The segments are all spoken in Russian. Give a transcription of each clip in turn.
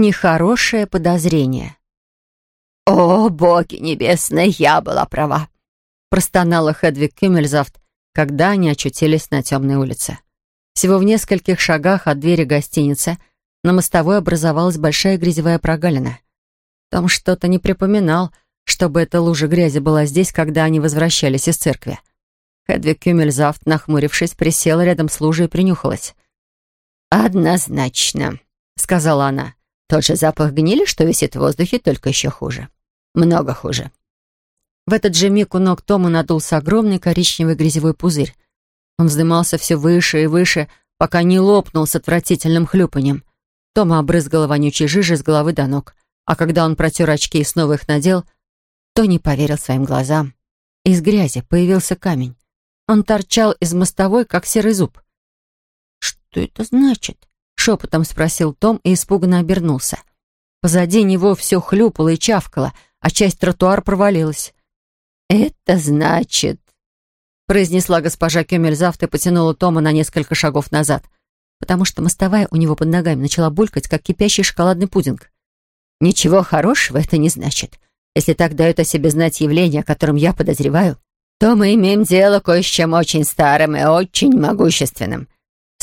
нехорошее подозрение. «О, боги небесные, я была права!» простонала Хедвиг Кюмельзавт, когда они очутились на темной улице. Всего в нескольких шагах от двери гостиницы на мостовой образовалась большая грязевая прогалина. Том что-то не припоминал, чтобы эта лужа грязи была здесь, когда они возвращались из церкви. Хедвиг Кюмельзавт, нахмурившись, присела рядом с лужей и принюхалась. «Однозначно», — сказала она. «Тот же запах гнили, что висит в воздухе, только еще хуже. Много хуже». В этот же миг у ног Тома надулся огромный коричневый грязевой пузырь. Он вздымался все выше и выше, пока не лопнул с отвратительным хлюпаньем. Тома обрызгала вонючей жижей с головы до ног, а когда он протер очки и снова их надел, то не поверил своим глазам. Из грязи появился камень. Он торчал из мостовой, как серый зуб. «Что это значит?» — шепотом спросил Том и испуганно обернулся. Позади него все хлюпало и чавкало, а часть тротуара провалилась. «Это значит...» произнесла госпожа Кюмельзавт и потянула Тома на несколько шагов назад, потому что мостовая у него под ногами начала булькать, как кипящий шоколадный пудинг. «Ничего хорошего это не значит. Если так дают о себе знать явление, о котором я подозреваю, то мы имеем дело кое с чем очень старым и очень могущественным.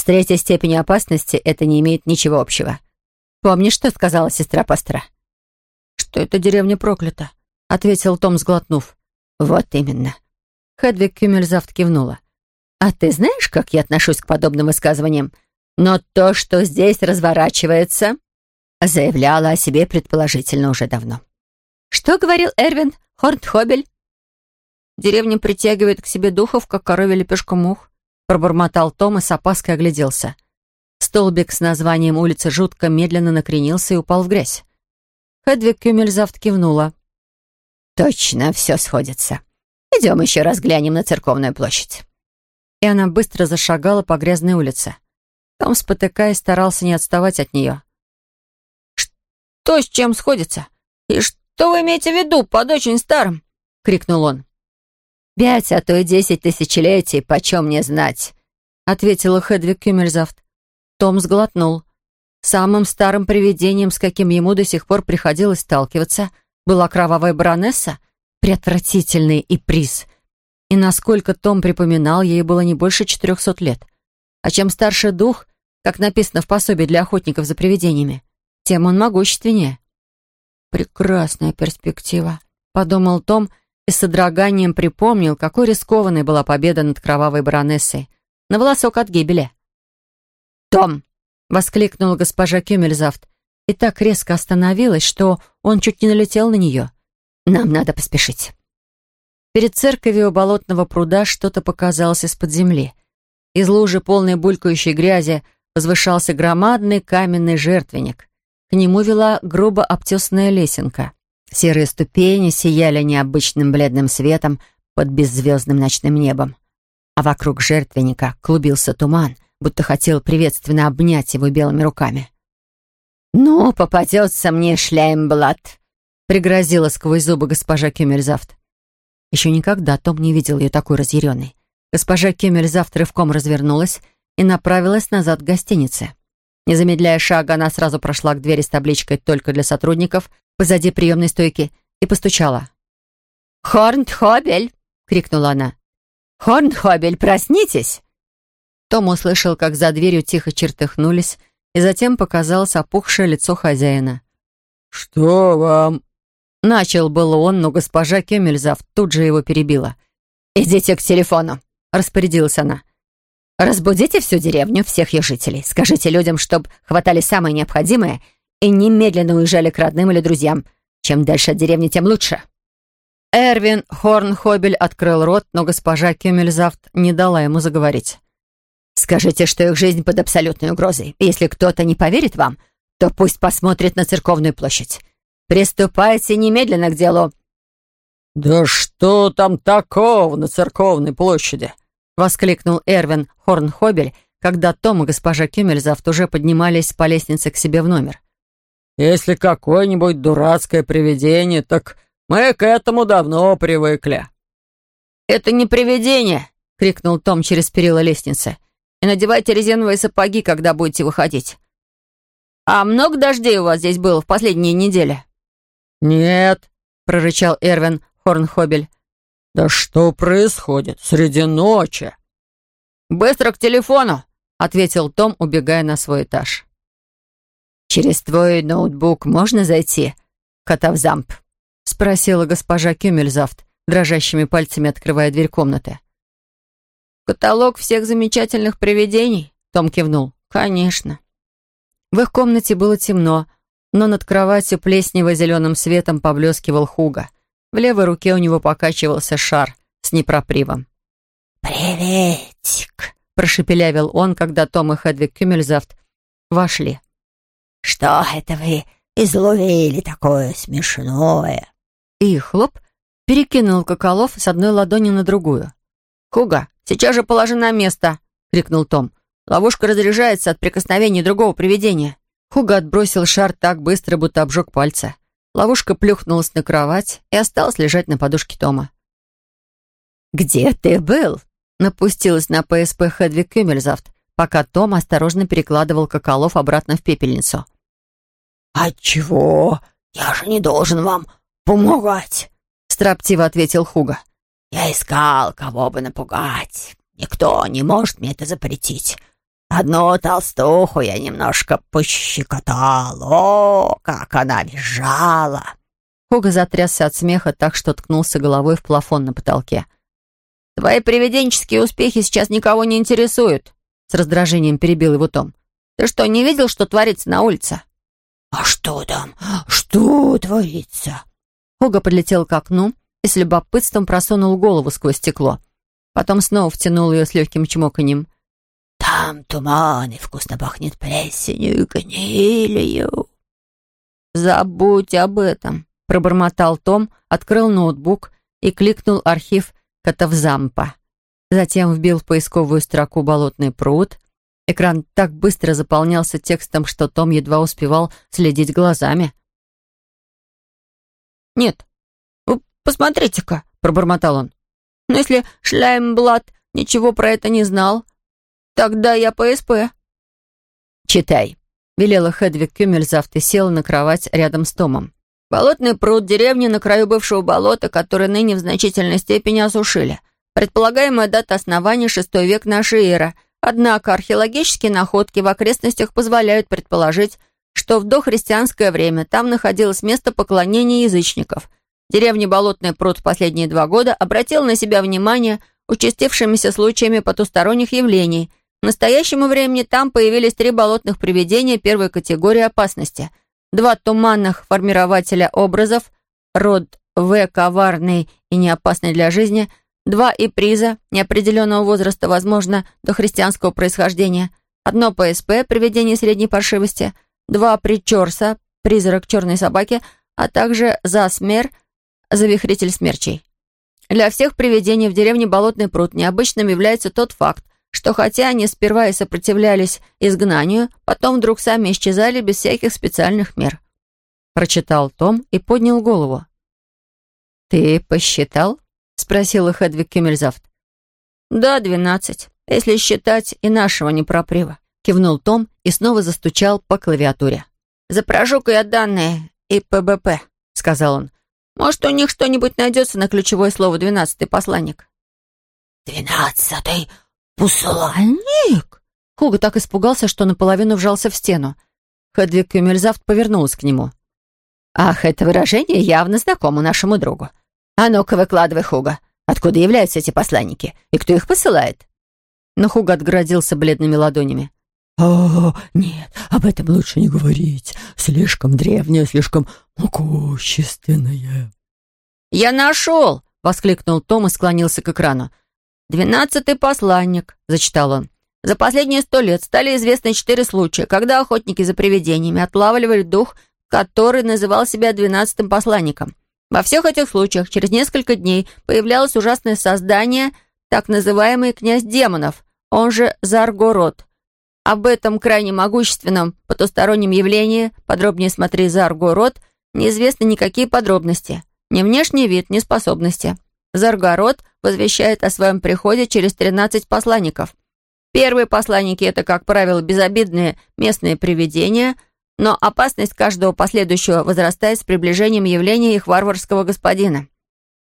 Третьей степенью опасности это не имеет ничего общего. Помнишь, что сказала сестра пастора?» «Что эта деревня проклята», — ответил Том, сглотнув. «Вот именно». Хедвиг Кюмельзавт кивнула. «А ты знаешь, как я отношусь к подобным высказываниям? Но то, что здесь разворачивается, заявляла о себе предположительно уже давно. Что говорил Эрвин Хорнхобель?» «Деревня притягивает к себе духов, как коровья лепешка мух», пробормотал Том и с опаской огляделся. Столбик с названием улицы жутко медленно накренился и упал в грязь. Хедвиг Кюмельзавт кивнула. «Точно все сходится. Идем еще раз глянем на церковную площадь». И она быстро зашагала по грязной улице. Том, спотыкаясь, старался не отставать от нее. «Что с чем сходится? И что вы имеете в виду под очень старым?» — крикнул он. «Пять, а то и десять тысячелетий, почем мне знать?» — ответила Хедвиг Кюмельзавт. Том сглотнул. Самым старым привидением, с каким ему до сих пор приходилось сталкиваться — была кровавая баронесса, преотвратительный и приз. И насколько Том припоминал, ей было не больше четырехсот лет. А чем старше дух, как написано в пособии для охотников за привидениями, тем он могущественнее. «Прекрасная перспектива», — подумал Том и с содроганием припомнил, какой рискованной была победа над кровавой баронессой. На волосок от гибели. «Том!» — воскликнула госпожа Кюмельзавт и так резко остановилась, что он чуть не налетел на нее. «Нам надо поспешить». Перед церковью у болотного пруда что-то показалось из-под земли. Из лужи, полной булькающей грязи, возвышался громадный каменный жертвенник. К нему вела грубо обтесанная лесенка. Серые ступени сияли необычным бледным светом под беззвездным ночным небом. А вокруг жертвенника клубился туман, будто хотел приветственно обнять его белыми руками. «Ну, попадется мне шляймблат», — пригрозила сквозь зубы госпожа Кюмельзавт. Еще никогда Том не видел ее такой разъяренной. Госпожа Кюмельзавт рывком развернулась и направилась назад к гостинице. Не замедляя шага, она сразу прошла к двери с табличкой «Только для сотрудников» позади приемной стойки и постучала. «Хорнхобель!» — крикнула она. «Хорнхобель, проснитесь!» Том услышал, как за дверью тихо чертыхнулись, и затем показалось опухшее лицо хозяина. «Что вам?» Начал было он, но госпожа Кемельзав тут же его перебила. «Идите к телефону», — распорядилась она. «Разбудите всю деревню, всех ее жителей. Скажите людям, чтобы хватали самое необходимое и немедленно уезжали к родным или друзьям. Чем дальше от деревни, тем лучше». Эрвин Хорнхобель открыл рот, но госпожа Кюмельзавт не дала ему заговорить. Скажите, что их жизнь под абсолютной угрозой. Если кто-то не поверит вам, то пусть посмотрит на церковную площадь. Приступайте немедленно к делу». «Да что там такого на церковной площади?» — воскликнул Эрвин Хорнхобель, когда Том и госпожа Кюмельзавт уже поднимались по лестнице к себе в номер. «Если какое-нибудь дурацкое привидение, так мы к этому давно привыкли». «Это не привидение!» — крикнул Том через перила лестницы и надевайте резиновые сапоги, когда будете выходить». «А много дождей у вас здесь было в последние недели?» «Нет», — прорычал Эрвин Хорнхобель. «Да что происходит среди ночи?» «Быстро к телефону!» — ответил Том, убегая на свой этаж. «Через твой ноутбук можно зайти, Катавзамп?» — спросила госпожа Кюмельзавт, дрожащими пальцами открывая дверь комнаты. «Каталог всех замечательных привидений?» — Том кивнул. «Конечно». В их комнате было темно, но над кроватью плеснево-зеленым светом поблескивал Хуга. В левой руке у него покачивался шар с непропривом. «Приветик!» — прошепелявил он, когда Том и Хедвиг Кюмельзавт вошли. «Что это вы изловили такое смешное?» И хлоп перекинул Коколов с одной ладони на другую. «Хуга, сейчас же положи на место!» — крикнул Том. «Ловушка разряжается от прикосновения другого привидения». Хуга отбросил шар так быстро, будто обжег пальцы. Ловушка плюхнулась на кровать и осталась лежать на подушке Тома. «Где ты был?» — напустилась на ПСП Хедвиг Кюмельзавт, пока Том осторожно перекладывал Коколов обратно в пепельницу. «Отчего? Я же не должен вам помогать!» — строптиво ответил Хуга. «Я искал, кого бы напугать. Никто не может мне это запретить. Одну толстуху я немножко пощекотал. О, как она визжала!» Хуга затрясся от смеха так, что ткнулся головой в плафон на потолке. «Твои привиденческие успехи сейчас никого не интересуют», — с раздражением перебил его Том. «Ты что, не видел, что творится на улице?» «А что там? Что творится?» Хуга подлетел к окну и с любопытством просунул голову сквозь стекло. Потом снова втянул ее с легким чмоканьем. Там туман и вкусно пахнет плесенью и гнилью. «Забудь об этом», — пробормотал Том, открыл ноутбук и кликнул архив Катавзампа. Затем вбил в поисковую строку «Болотный пруд». Экран так быстро заполнялся текстом, что Том едва успевал следить глазами. «Нет, посмотрите-ка», — пробормотал он. «Но если Шляймблат ничего про это не знал, «Тогда я ПСП». «Читай», — велела Хедвиг Кюмельзавт и села на кровать рядом с Томом. «Болотный пруд, деревня на краю бывшего болота, который ныне в значительной степени осушили. Предполагаемая дата основания — шестой век нашей эры. Однако археологические находки в окрестностях позволяют предположить, что в дохристианское время там находилось место поклонения язычников. Деревня Болотный пруд в последние два года обратила на себя внимание участившимися случаями потусторонних явлений — к настоящему времени там появились три болотных привидения первой категории опасности. Два туманных формирователя образов, род В коварный и неопасный для жизни, два иприза неопределенного возраста, возможно, до христианского происхождения, одно ПСП, привидение средней паршивости, два причорса, призрак черной собаки, а также засмер, завихритель смерчей. Для всех привидений в деревне Болотный пруд необычным является тот факт, что хотя они сперва и сопротивлялись изгнанию, потом вдруг сами исчезали без всяких специальных мер. Прочитал Том и поднял голову. «Ты посчитал?» — спросила Хедвиг Кюмельзавт. «Да, двенадцать, если считать и нашего непроприва», — кивнул Том и снова застучал по клавиатуре. «Запрошу-ка я данные и ПБП», — сказал он. «Может, у них что-нибудь найдется на ключевое слово «двенадцатый посланник»?» «Двенадцатый «Посланник?» Хуга так испугался, что наполовину вжался в стену. Хедвиг Кюмельзавт повернулась к нему. «Ах, это выражение явно знакомо нашему другу. А ну-ка, выкладывай, Хуга. Откуда являются эти посланники? И кто их посылает?» Но Хуга отгородился бледными ладонями. «О, нет, об этом лучше не говорить. Слишком древнее, слишком могущественное». «Я нашел!» — воскликнул Том и склонился к экрану. «Двенадцатый посланник», — зачитал он. «За последние сто лет стали известны четыре случая, когда охотники за привидениями отлавливали дух, который называл себя двенадцатым посланником. Во всех этих случаях через несколько дней появлялось ужасное создание, так называемый князь демонов, он же Заргород. Об этом крайне могущественном потустороннем явлении, подробнее смотри Заргород, неизвестны никакие подробности. Ни внешний вид, ни способности. Заргород возвещает о своем приходе через 13 посланников. Первые посланники — это, как правило, безобидные местные привидения, но опасность каждого последующего возрастает с приближением явления их варварского господина.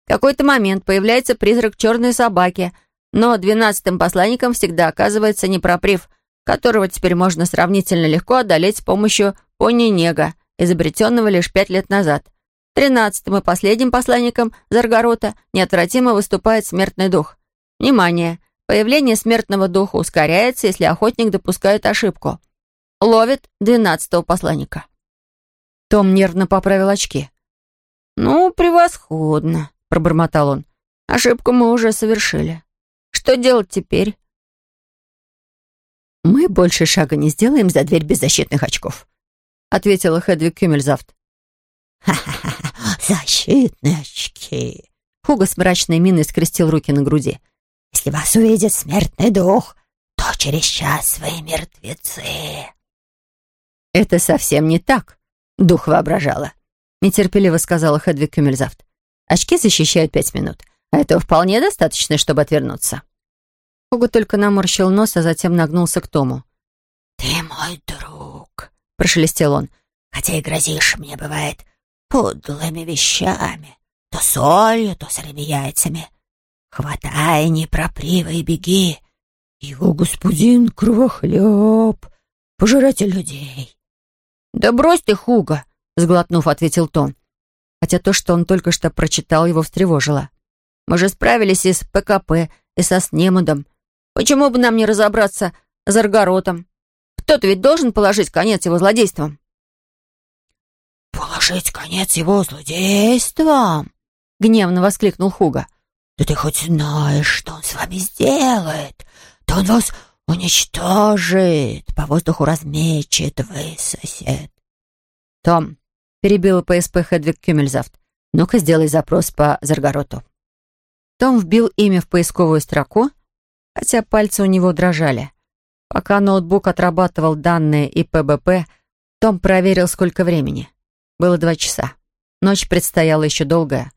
В какой-то момент появляется призрак черной собаки, но двенадцатым посланником всегда оказывается непроприв, которого теперь можно сравнительно легко одолеть с помощью пони-нега, изобретенного лишь пять лет назад. Тринадцатым и последним посланником Заргорота неотвратимо выступает смертный дух. Внимание! Появление смертного духа ускоряется, если охотник допускает ошибку. Ловит двенадцатого посланника. Том нервно поправил очки. «Ну, превосходно», — пробормотал он. «Ошибку мы уже совершили. Что делать теперь?» «Мы больше шага не сделаем за дверь без защитных очков», — ответила Хедвиг Кюмельзавт. «Ха-ха-ха, защитные очки!» Хуга с мрачной миной скрестил руки на груди. Если вас увидит смертный дух, то через час вы мертвецы». «Это совсем не так», — дух воображала. Нетерпеливо сказала Хедвиг Кюмельзавт. «Очки защищают пять минут, а этого вполне достаточно, чтобы отвернуться». Хуга только наморщил нос, а затем нагнулся к Тому. «Ты мой друг», — прошелестел он, «хотя и грозишь мне, бывает, подлыми вещами, то солью, то сырыми яйцами. Хватай непроприва и беги. Его господин кровохлеб, пожиратель людей. «Да брось ты, Хуга!» — сглотнув, ответил Том. Хотя то, что он только что прочитал, его встревожило. «Мы же справились и с ПКП, и со Снемудом. Почему бы нам не разобраться с Аргоротом? Кто-то ведь должен положить конец его злодействам». «Положить конец его злодействам?» — гневно воскликнул Хуга. Да ты хоть знаешь, что он с вами сделает? Да он вас уничтожит, по воздуху размечет, высосет. Том, перебила ПСП Хедвиг Кюмельзавт. Ну-ка, сделай запрос по Заргороту. Том вбил имя в поисковую строку, хотя пальцы у него дрожали. Пока ноутбук отрабатывал данные и ПБП, том проверил, сколько времени. Было два часа. Ночь предстояла еще долгая.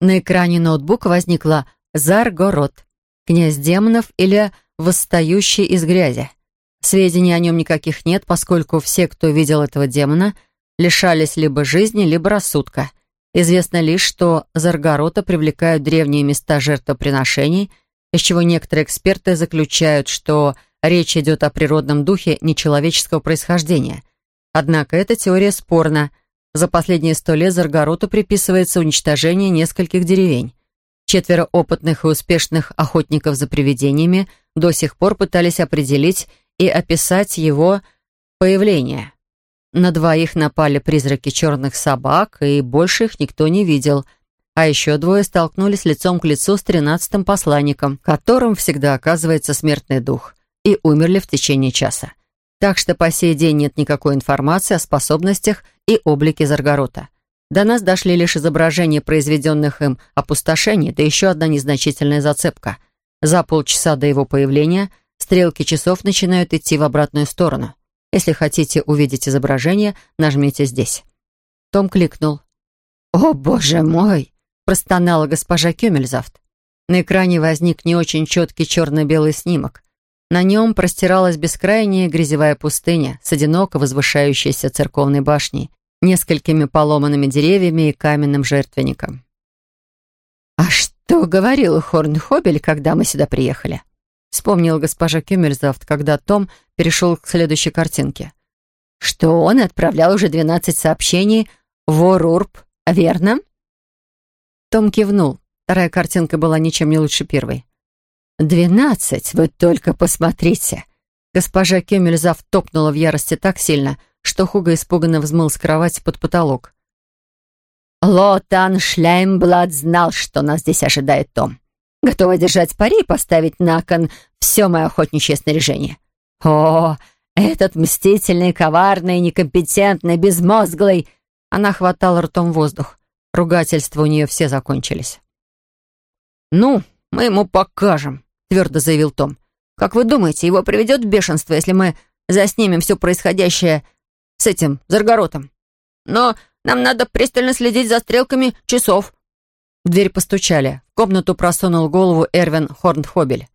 На экране ноутбука возникла «Заргород», «Князь демонов» или «Восстающий из грязи». Сведений о нем никаких нет, поскольку все, кто видел этого демона, лишались либо жизни, либо рассудка. Известно лишь, что Заргорота привлекают древние места жертвоприношений, из чего некоторые эксперты заключают, что речь идет о природном духе нечеловеческого происхождения. Однако эта теория спорна, за последние сто лет Заргороту приписывается уничтожение нескольких деревень. Четверо опытных и успешных охотников за привидениями до сих пор пытались определить и описать его появление. На двоих напали призраки черных собак, и больше их никто не видел. А еще двое столкнулись лицом к лицу с тринадцатым посланником, которым всегда оказывается смертный дух, и умерли в течение часа. Так что по сей день нет никакой информации о способностях и облике Заргорота. До нас дошли лишь изображения произведенных им опустошений, да еще одна незначительная зацепка. За полчаса до его появления стрелки часов начинают идти в обратную сторону. Если хотите увидеть изображение, нажмите здесь. Том кликнул. «О, боже мой!» — простонала госпожа Кюмельзавт. На экране возник не очень четкий черно-белый снимок. На нем простиралась бескрайняя грязевая пустыня с одиноко возвышающейся церковной башней, несколькими поломанными деревьями и каменным жертвенником. «А что говорил Хорнхобель, когда мы сюда приехали?» вспомнила госпожа Кюмельзавт, когда Том перешел к следующей картинке. «Что он отправлял уже двенадцать сообщений в Орурб, верно?» Том кивнул. Вторая картинка была ничем не лучше первой. «Двенадцать, вы только посмотрите!» Госпожа Кемельзав топнула в ярости так сильно, что Хуга испуганно взмыл с кровати под потолок. «Лотан Шляймблад знал, что нас здесь ожидает Том. Готова держать пари и поставить на кон все мое охотничье снаряжение. О, этот мстительный, коварный, некомпетентный, безмозглый!» Она хватала ртом воздух. Ругательства у нее все закончились. «Ну, мы ему покажем», твердо заявил Том. «Как вы думаете, его приведет в бешенство, если мы заснимем все происходящее с этим Заргоротом? Но нам надо пристально следить за стрелками часов». В дверь постучали. В комнату просунул голову Эрвин Хорнхобель.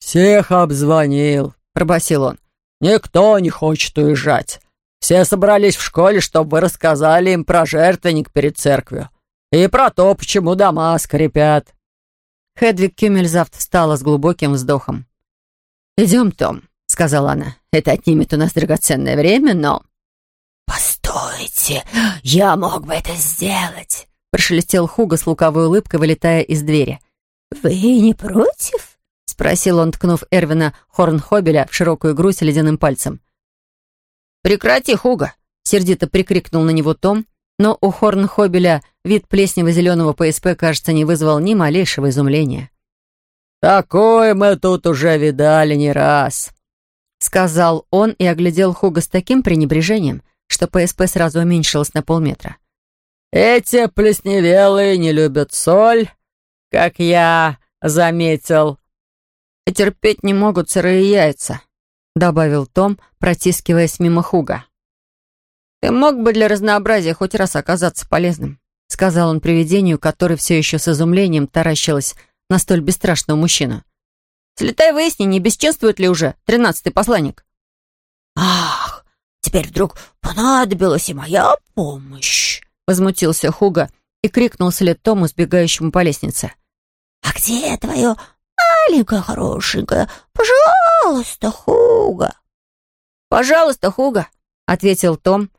«Всех обзвонил», — пробасил он. «Никто не хочет уезжать. Все собрались в школе, чтобы вы рассказали им про жертвенник перед церковью и про то, почему дома скрипят». Хедвиг Кюмельзавт встала с глубоким вздохом. «Идем, Том», — сказала она. «Это отнимет у нас драгоценное время, но...» «Постойте, я мог бы это сделать», — прошелестел Хуга с луковой улыбкой, вылетая из двери. «Вы не против?» — спросил он, ткнув Эрвина Хорнхобеля в широкую грудь ледяным пальцем. «Прекрати, Хуга!» — сердито прикрикнул на него Том, но у Хорнхобеля вид плеснево-зеленого ПСП, кажется, не вызвал ни малейшего изумления. «Такое мы тут уже видали не раз», — сказал он и оглядел Хуга с таким пренебрежением, что ПСП сразу уменьшилось на полметра. «Эти плесневелые не любят соль, как я заметил». «И терпеть не могут сырые яйца», — добавил Том, протискиваясь мимо Хуга. «Ты мог бы для разнообразия хоть раз оказаться полезным», — сказал он привидению, который все еще с изумлением таращилось на столь бесстрашного мужчину. «Слетай выясни, не бесчинствует ли уже тринадцатый посланник?» «Ах, теперь вдруг понадобилась и моя помощь!» — возмутился Хуга и крикнул след Тому, сбегающему по лестнице. «А где твое маленькое хорошенькое? Пожалуйста, Хуга!» «Пожалуйста, Хуга!» — ответил Том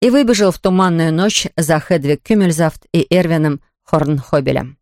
и выбежал в туманную ночь за Хедвиг Кюмельзавт и Эрвином Хорнхобелем.